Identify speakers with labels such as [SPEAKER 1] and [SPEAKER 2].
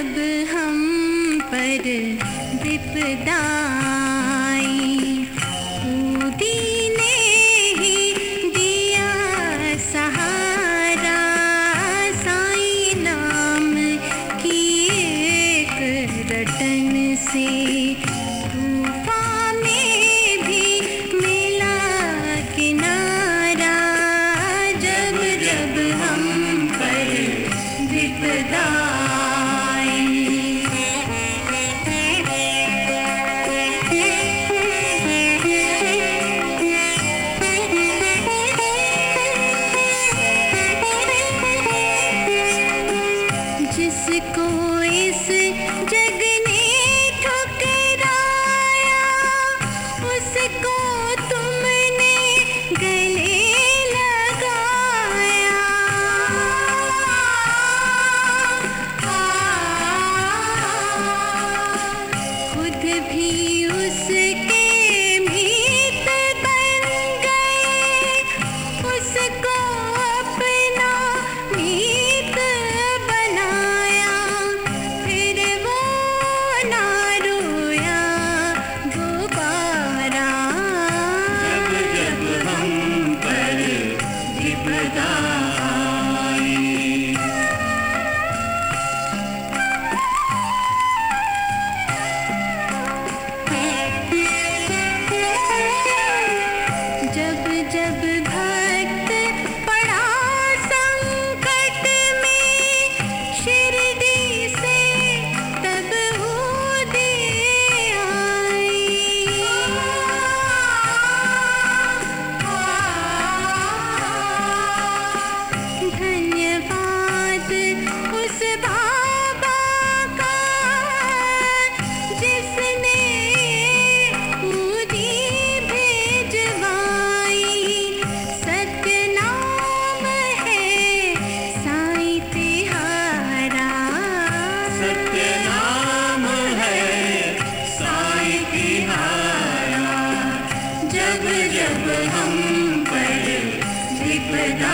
[SPEAKER 1] जब हम पर विपदाई कूदी ने ही दिया सहारा, साई नाम की एक रटन से। जब हम पर विपदा
[SPEAKER 2] जब हम बड़े दिखदा